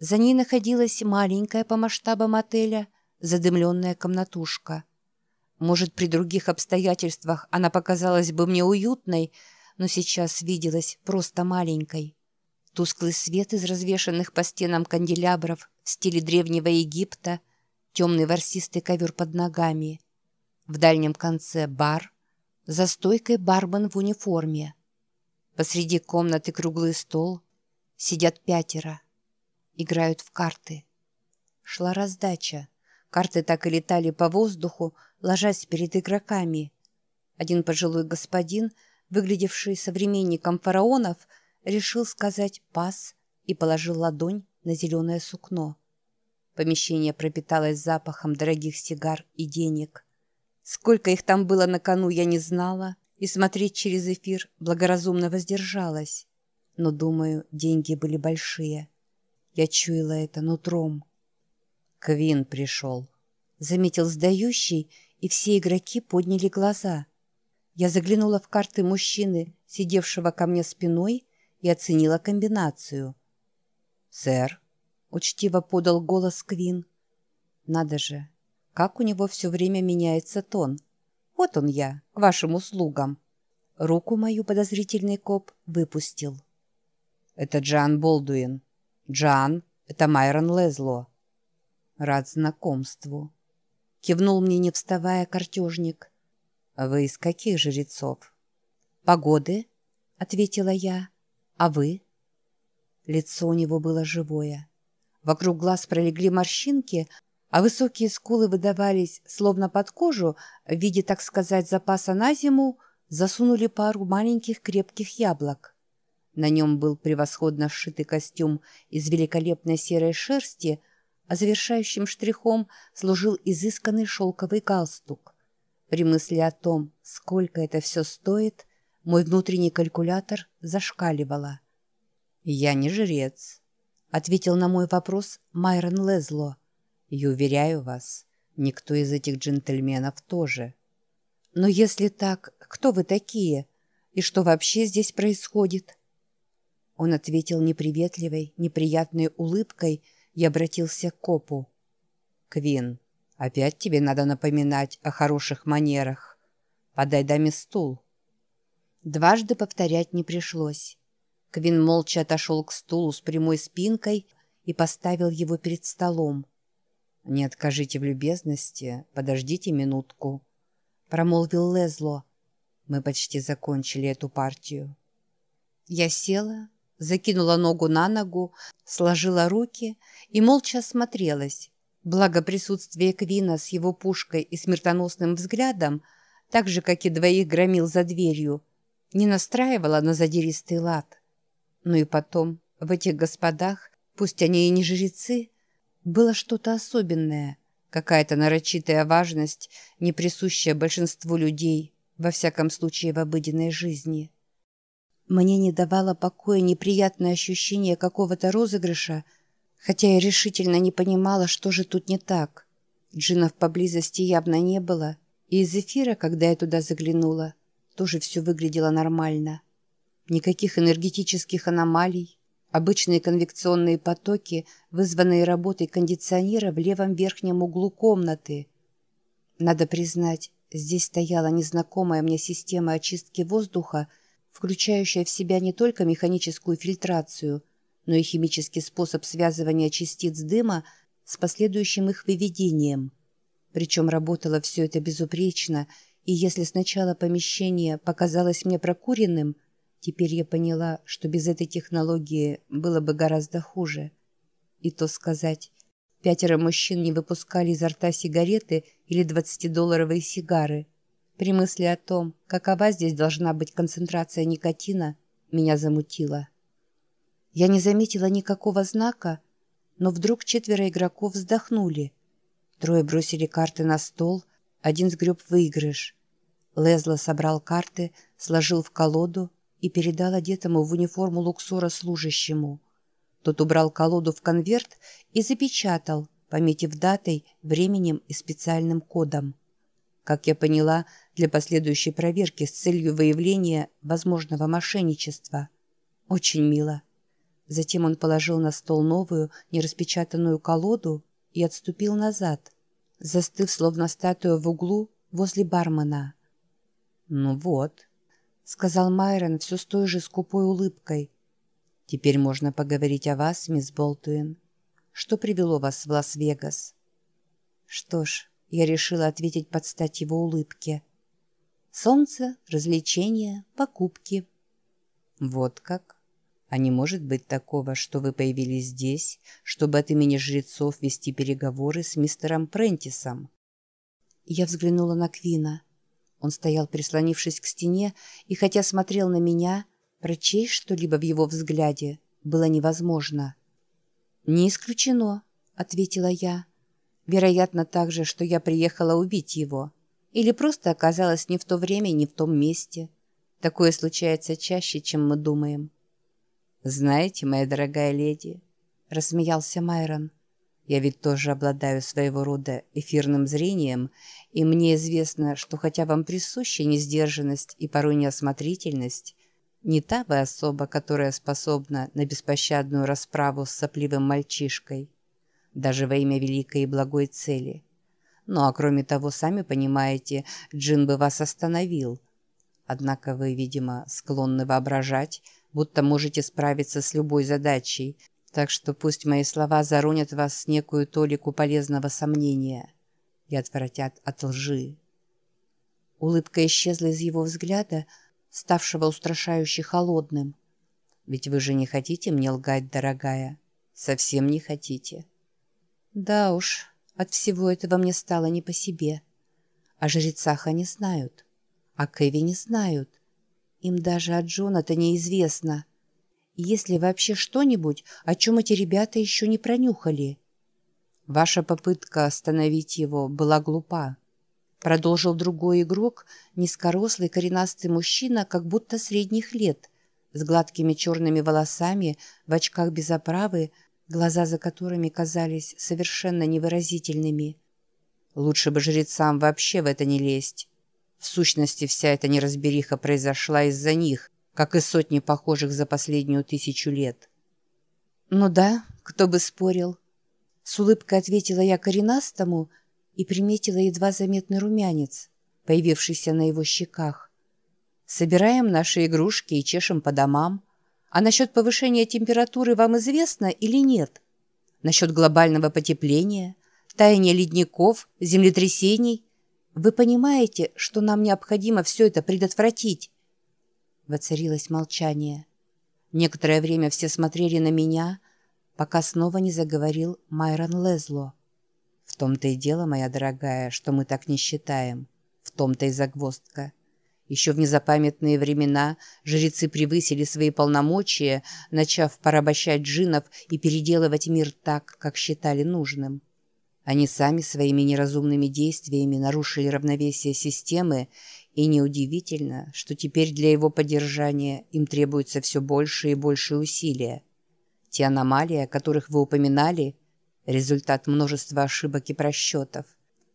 За ней находилась маленькая по масштабам отеля задымленная комнатушка. Может, при других обстоятельствах она показалась бы мне уютной, но сейчас виделась просто маленькой. Тусклый свет из развешанных по стенам канделябров в стиле древнего Египта, темный ворсистый ковер под ногами. В дальнем конце бар, за стойкой бармен в униформе. Посреди комнаты круглый стол, сидят пятеро, играют в карты. Шла раздача. Карты так и летали по воздуху, ложась перед игроками. Один пожилой господин, выглядевший современником фараонов, решил сказать «пас» и положил ладонь на зеленое сукно. Помещение пропиталось запахом дорогих сигар и денег. Сколько их там было на кону, я не знала, и смотреть через эфир благоразумно воздержалась. Но, думаю, деньги были большие. Я чуяла это нутром. Квин пришел. Заметил сдающий, и все игроки подняли глаза. Я заглянула в карты мужчины, сидевшего ко мне спиной, и оценила комбинацию. «Сэр», — учтиво подал голос Квин. «Надо же, как у него все время меняется тон. Вот он я, к вашим услугам». Руку мою подозрительный коп выпустил. «Это Джан Болдуин. Джан — это Майрон Лезло». «Рад знакомству». Кивнул мне, не вставая, картежник. «Вы из каких жрецов?» «Погоды», — ответила я. «А вы?» Лицо у него было живое. Вокруг глаз пролегли морщинки, а высокие скулы выдавались, словно под кожу, в виде, так сказать, запаса на зиму, засунули пару маленьких крепких яблок. На нем был превосходно сшитый костюм из великолепной серой шерсти, а завершающим штрихом служил изысканный шелковый галстук. При мысли о том, сколько это все стоит, мой внутренний калькулятор зашкаливало. «Я не жрец», — ответил на мой вопрос Майрон Лезло. «И уверяю вас, никто из этих джентльменов тоже». «Но если так, кто вы такие? И что вообще здесь происходит?» Он ответил неприветливой, неприятной улыбкой — и обратился к копу. «Квин, опять тебе надо напоминать о хороших манерах. Подай даме стул». Дважды повторять не пришлось. Квин молча отошел к стулу с прямой спинкой и поставил его перед столом. «Не откажите в любезности, подождите минутку», — промолвил Лезло. «Мы почти закончили эту партию». Я села, закинула ногу на ногу, сложила руки и молча осмотрелась. Благо присутствие Квина с его пушкой и смертоносным взглядом, так же, как и двоих громил за дверью, не настраивала на задиристый лад. Ну и потом, в этих господах, пусть они и не жрецы, было что-то особенное, какая-то нарочитая важность, не присущая большинству людей, во всяком случае в обыденной жизни. Мне не давало покоя неприятное ощущение какого-то розыгрыша, хотя я решительно не понимала, что же тут не так. Джинов поблизости явно не было, и из эфира, когда я туда заглянула, тоже все выглядело нормально. Никаких энергетических аномалий, обычные конвекционные потоки, вызванные работой кондиционера в левом верхнем углу комнаты. Надо признать, здесь стояла незнакомая мне система очистки воздуха, включающая в себя не только механическую фильтрацию, но и химический способ связывания частиц дыма с последующим их выведением. Причем работало все это безупречно, и если сначала помещение показалось мне прокуренным, теперь я поняла, что без этой технологии было бы гораздо хуже. И то сказать, пятеро мужчин не выпускали изо рта сигареты или двадцатидолларовые сигары – при мысли о том, какова здесь должна быть концентрация никотина, меня замутило. Я не заметила никакого знака, но вдруг четверо игроков вздохнули. Трое бросили карты на стол, один сгреб выигрыш. Лезло собрал карты, сложил в колоду и передал одетому в униформу луксора служащему. Тот убрал колоду в конверт и запечатал, пометив датой, временем и специальным кодом. Как я поняла, для последующей проверки с целью выявления возможного мошенничества. Очень мило. Затем он положил на стол новую, нераспечатанную колоду и отступил назад, застыв, словно статуя в углу возле бармена. «Ну вот», — сказал Майрон все с той же скупой улыбкой. «Теперь можно поговорить о вас, мисс Болтуин. Что привело вас в Лас-Вегас?» Что ж, я решила ответить под стать его улыбке. Солнце, развлечения, покупки. Вот как? А не может быть такого, что вы появились здесь, чтобы от имени жрецов вести переговоры с мистером Прентисом? Я взглянула на Квина. Он стоял, прислонившись к стене, и хотя смотрел на меня, прочесть что-либо в его взгляде было невозможно. «Не исключено», — ответила я. «Вероятно также, что я приехала убить его. Или просто оказалась не в то время, не в том месте. Такое случается чаще, чем мы думаем». «Знаете, моя дорогая леди», — рассмеялся Майрон, «я ведь тоже обладаю своего рода эфирным зрением, и мне известно, что хотя вам присуща несдержанность и порой неосмотрительность, не та вы особа, которая способна на беспощадную расправу с сопливым мальчишкой, даже во имя великой и благой цели. Ну а кроме того, сами понимаете, Джин бы вас остановил. Однако вы, видимо, склонны воображать, будто можете справиться с любой задачей, так что пусть мои слова заронят вас с некую толику полезного сомнения и отвратят от лжи. Улыбка исчезла из его взгляда, ставшего устрашающе холодным. «Ведь вы же не хотите мне лгать, дорогая? Совсем не хотите?» «Да уж, от всего этого мне стало не по себе. О жрецах они знают, о Кэви не знают. Им даже от Джона-то неизвестно. Есть ли вообще что-нибудь, о чем эти ребята еще не пронюхали? Ваша попытка остановить его была глупа. Продолжил другой игрок, низкорослый коренастый мужчина, как будто средних лет, с гладкими черными волосами, в очках без оправы, глаза за которыми казались совершенно невыразительными. Лучше бы жрецам вообще в это не лезть. В сущности, вся эта неразбериха произошла из-за них, как и сотни похожих за последнюю тысячу лет. «Ну да, кто бы спорил». С улыбкой ответила я коренастому и приметила едва заметный румянец, появившийся на его щеках. «Собираем наши игрушки и чешем по домам. А насчет повышения температуры вам известно или нет? Насчет глобального потепления, таяния ледников, землетрясений – вы понимаете, что нам необходимо все это предотвратить?» Воцарилось молчание. Некоторое время все смотрели на меня, пока снова не заговорил Майрон Лезло. «В том-то и дело, моя дорогая, что мы так не считаем. В том-то и загвоздка. Еще в незапамятные времена жрецы превысили свои полномочия, начав порабощать джинов и переделывать мир так, как считали нужным. Они сами своими неразумными действиями нарушили равновесие системы, и неудивительно, что теперь для его поддержания им требуется все больше и больше усилия. Те аномалии, о которых вы упоминали, результат множества ошибок и просчетов,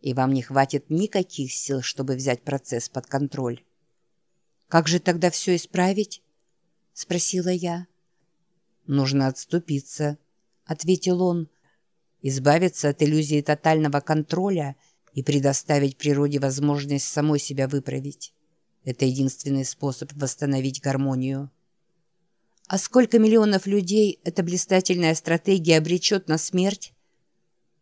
и вам не хватит никаких сил, чтобы взять процесс под контроль. «Как же тогда все исправить?» — спросила я. «Нужно отступиться», — ответил он, избавиться от иллюзии тотального контроля и предоставить природе возможность самой себя выправить. Это единственный способ восстановить гармонию. А сколько миллионов людей эта блистательная стратегия обречет на смерть?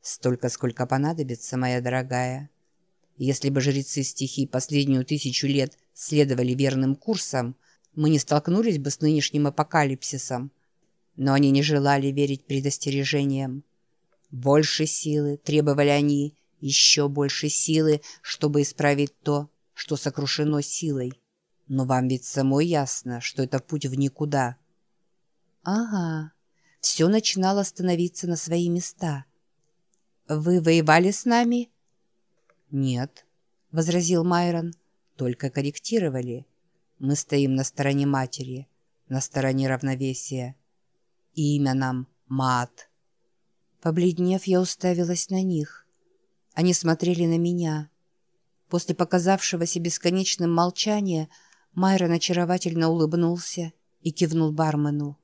Столько, сколько понадобится, моя дорогая. Если бы жрецы стихий последнюю тысячу лет следовали верным курсом, мы не столкнулись бы с нынешним апокалипсисом. Но они не желали верить предостережениям. Больше силы требовали они, еще больше силы, чтобы исправить то, что сокрушено силой. Но вам ведь самой ясно, что это путь в никуда. Ага, все начинало становиться на свои места. Вы воевали с нами? Нет, возразил Майрон, только корректировали. Мы стоим на стороне матери, на стороне равновесия. Имя нам Мат. Побледнев, я уставилась на них. Они смотрели на меня. После показавшегося бесконечным молчания Майрон очаровательно улыбнулся и кивнул бармену.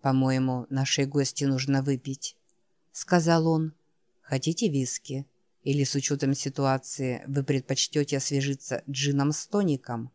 «По-моему, нашей гости нужно выпить», — сказал он. «Хотите виски? Или с учетом ситуации вы предпочтете освежиться джином с тоником?»